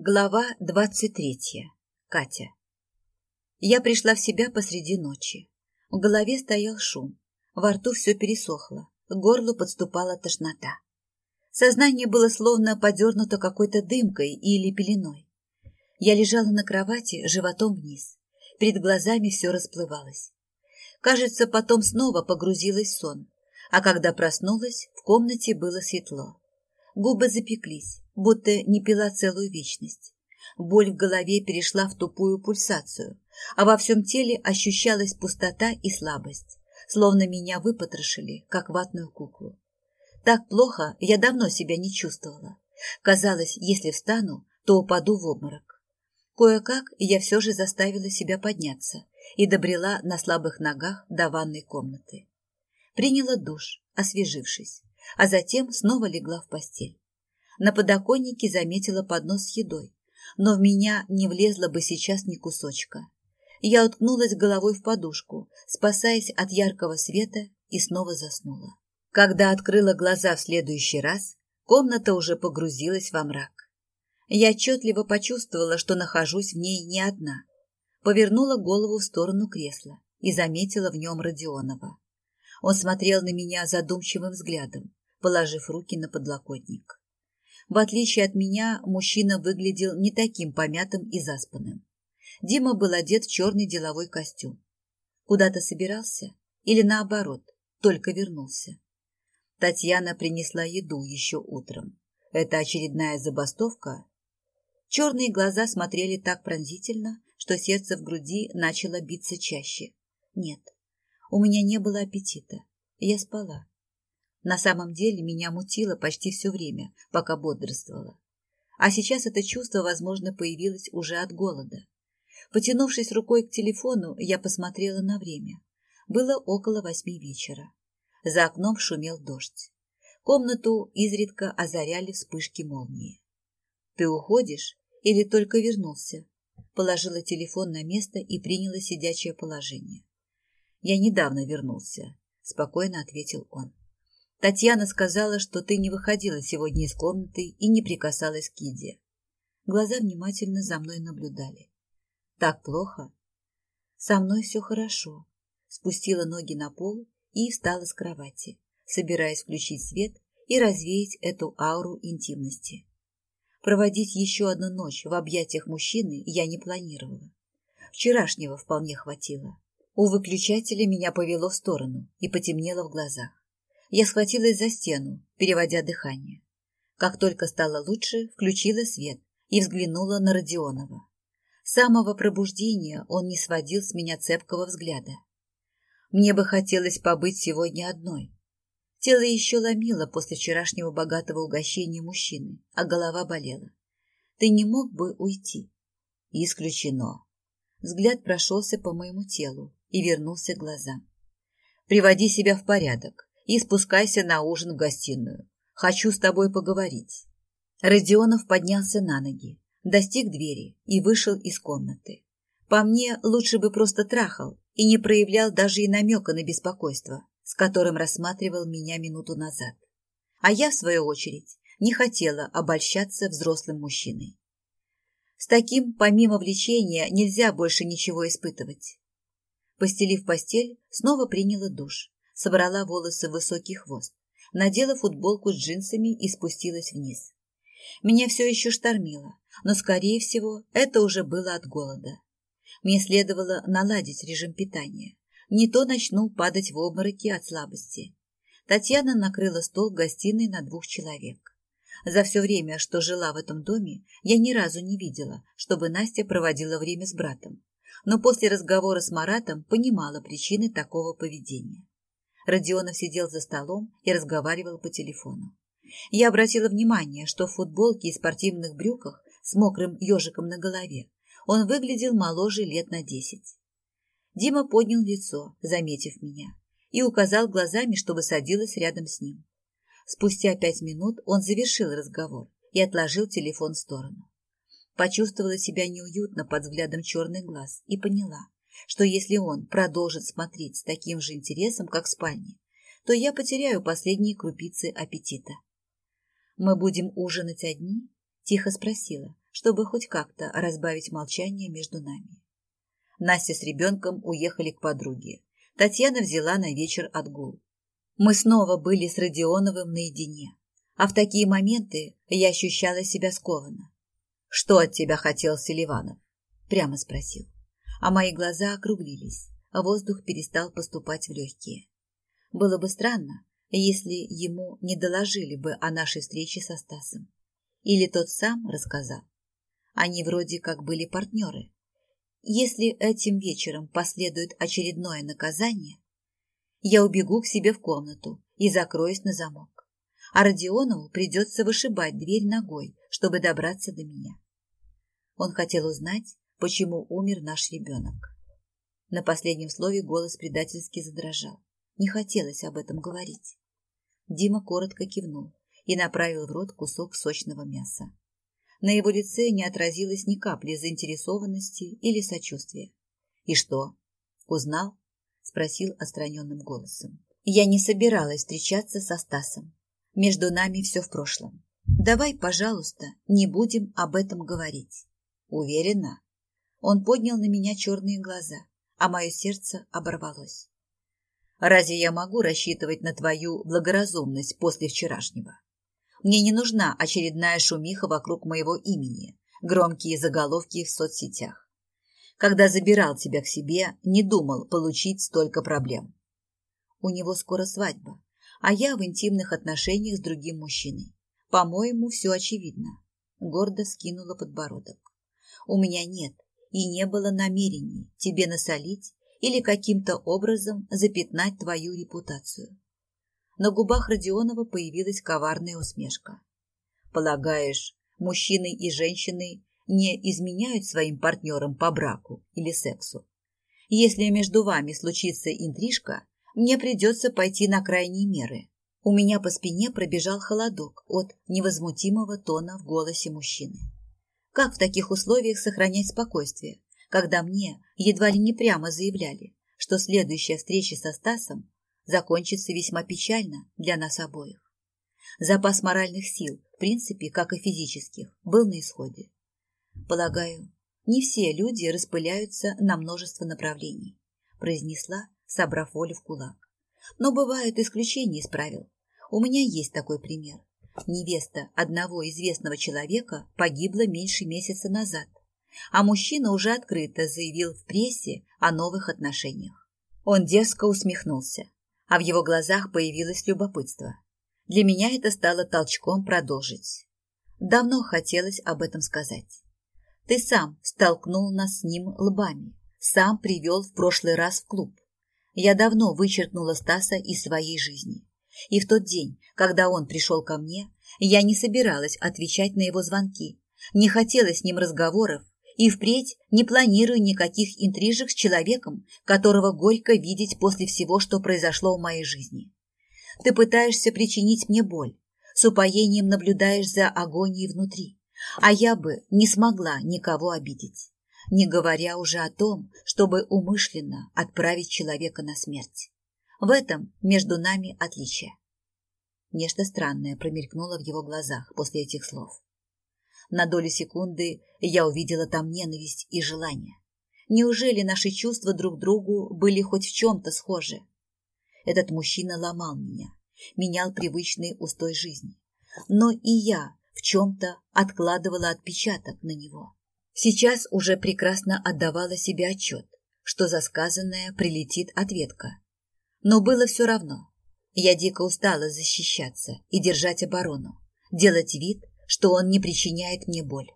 Глава двадцать третья. Катя. Я пришла в себя посреди ночи. В голове стоял шум, во рту все пересохло, к горлу подступала тошнота. Сознание было словно подернуто какой-то дымкой или пеленой. Я лежала на кровати животом вниз. Перед глазами все расплывалось. Кажется, потом снова погрузилась в сон, а когда проснулась, в комнате было светло. Губы запеклись, будто не пила целую вечность. Боль в голове перешла в тупую пульсацию, а во всем теле ощущалась пустота и слабость, словно меня выпотрошили, как ватную куклу. Так плохо я давно себя не чувствовала. Казалось, если встану, то упаду в обморок. Кое-как я все же заставила себя подняться и добрела на слабых ногах до ванной комнаты. Приняла душ, освежившись а затем снова легла в постель. На подоконнике заметила поднос с едой, но в меня не влезло бы сейчас ни кусочка. Я уткнулась головой в подушку, спасаясь от яркого света, и снова заснула. Когда открыла глаза в следующий раз, комната уже погрузилась во мрак. Я отчетливо почувствовала, что нахожусь в ней не одна. Повернула голову в сторону кресла и заметила в нем Родионова. Он смотрел на меня задумчивым взглядом, положив руки на подлокотник. В отличие от меня, мужчина выглядел не таким помятым и заспанным. Дима был одет в черный деловой костюм. Куда-то собирался или, наоборот, только вернулся. Татьяна принесла еду еще утром. Это очередная забастовка. Черные глаза смотрели так пронзительно, что сердце в груди начало биться чаще. Нет, у меня не было аппетита. Я спала. На самом деле меня мутило почти все время, пока бодрствовала. А сейчас это чувство, возможно, появилось уже от голода. Потянувшись рукой к телефону, я посмотрела на время. Было около восьми вечера. За окном шумел дождь. Комнату изредка озаряли вспышки молнии. «Ты уходишь или только вернулся?» Положила телефон на место и приняла сидячее положение. «Я недавно вернулся», — спокойно ответил он. Татьяна сказала, что ты не выходила сегодня из комнаты и не прикасалась к еде. Глаза внимательно за мной наблюдали. Так плохо? Со мной все хорошо. Спустила ноги на пол и встала с кровати, собираясь включить свет и развеять эту ауру интимности. Проводить еще одну ночь в объятиях мужчины я не планировала. Вчерашнего вполне хватило. У выключателя меня повело в сторону и потемнело в глазах. Я схватилась за стену, переводя дыхание. Как только стало лучше, включила свет и взглянула на Родионова. С самого пробуждения он не сводил с меня цепкого взгляда. Мне бы хотелось побыть сегодня одной. Тело еще ломило после вчерашнего богатого угощения мужчины, а голова болела. Ты не мог бы уйти? Исключено. Взгляд прошелся по моему телу и вернулся к глазам. Приводи себя в порядок и спускайся на ужин в гостиную. Хочу с тобой поговорить. Родионов поднялся на ноги, достиг двери и вышел из комнаты. По мне, лучше бы просто трахал и не проявлял даже и намека на беспокойство, с которым рассматривал меня минуту назад. А я, в свою очередь, не хотела обольщаться взрослым мужчиной. С таким, помимо влечения, нельзя больше ничего испытывать. Постелив постель, снова приняла душ собрала волосы в высокий хвост, надела футболку с джинсами и спустилась вниз. Меня все еще штормило, но, скорее всего, это уже было от голода. Мне следовало наладить режим питания. Не то начну падать в обмороки от слабости. Татьяна накрыла стол в гостиной на двух человек. За все время, что жила в этом доме, я ни разу не видела, чтобы Настя проводила время с братом. Но после разговора с Маратом понимала причины такого поведения. Родионов сидел за столом и разговаривал по телефону. Я обратила внимание, что в футболке и спортивных брюках с мокрым ежиком на голове он выглядел моложе лет на десять. Дима поднял лицо, заметив меня, и указал глазами, чтобы садилась рядом с ним. Спустя пять минут он завершил разговор и отложил телефон в сторону. Почувствовала себя неуютно под взглядом черных глаз и поняла, что если он продолжит смотреть с таким же интересом, как в спальне, то я потеряю последние крупицы аппетита. «Мы будем ужинать одни?» – тихо спросила, чтобы хоть как-то разбавить молчание между нами. Настя с ребенком уехали к подруге. Татьяна взяла на вечер отгул. Мы снова были с Родионовым наедине, а в такие моменты я ощущала себя скованно. «Что от тебя хотел Селиванов?» – прямо спросил. А мои глаза округлились, а воздух перестал поступать в легкие. Было бы странно, если ему не доложили бы о нашей встрече со Стасом. Или тот сам рассказал. Они вроде как были партнеры. Если этим вечером последует очередное наказание, я убегу к себе в комнату и закроюсь на замок. А Родионову придется вышибать дверь ногой, чтобы добраться до меня. Он хотел узнать, почему умер наш ребенок. На последнем слове голос предательски задрожал. Не хотелось об этом говорить. Дима коротко кивнул и направил в рот кусок сочного мяса. На его лице не отразилось ни капли заинтересованности или сочувствия. «И что? Узнал?» – спросил отстраненным голосом. «Я не собиралась встречаться со Стасом. Между нами все в прошлом. Давай, пожалуйста, не будем об этом говорить». «Уверена?» Он поднял на меня черные глаза, а мое сердце оборвалось. «Разве я могу рассчитывать на твою благоразумность после вчерашнего?» Мне не нужна очередная шумиха вокруг моего имени, громкие заголовки в соцсетях. Когда забирал тебя к себе, не думал получить столько проблем. У него скоро свадьба, а я в интимных отношениях с другим мужчиной. По-моему, все очевидно. Гордо скинула подбородок. У меня нет и не было намерений тебе насолить или каким-то образом запятнать твою репутацию. На губах Родионова появилась коварная усмешка. «Полагаешь, мужчины и женщины не изменяют своим партнерам по браку или сексу? Если между вами случится интрижка, мне придется пойти на крайние меры». У меня по спине пробежал холодок от невозмутимого тона в голосе мужчины. Как в таких условиях сохранять спокойствие, когда мне едва ли не прямо заявляли, что следующая встреча со Стасом закончится весьма печально для нас обоих. Запас моральных сил, в принципе, как и физических, был на исходе. Полагаю, не все люди распыляются на множество направлений, произнесла, собрав волю в кулак. Но бывают исключения из правил. У меня есть такой пример. Невеста одного известного человека погибла меньше месяца назад, а мужчина уже открыто заявил в прессе о новых отношениях. Он дерзко усмехнулся а в его глазах появилось любопытство. Для меня это стало толчком продолжить. Давно хотелось об этом сказать. Ты сам столкнул нас с ним лбами, сам привел в прошлый раз в клуб. Я давно вычеркнула Стаса из своей жизни. И в тот день, когда он пришел ко мне, я не собиралась отвечать на его звонки, не хотела с ним разговоров и впредь не планирую никаких интрижек с человеком, которого горько видеть после всего, что произошло в моей жизни. Ты пытаешься причинить мне боль, с упоением наблюдаешь за агонией внутри, а я бы не смогла никого обидеть, не говоря уже о том, чтобы умышленно отправить человека на смерть. В этом между нами отличие. Нечто странное промелькнуло в его глазах после этих слов. На долю секунды я увидела там ненависть и желание. Неужели наши чувства друг к другу были хоть в чем-то схожи? Этот мужчина ломал меня, менял привычный устой жизни. Но и я в чем-то откладывала отпечаток на него. Сейчас уже прекрасно отдавала себе отчет, что за сказанное прилетит ответка. Но было все равно. Я дико устала защищаться и держать оборону, делать вид, что он не причиняет мне боль.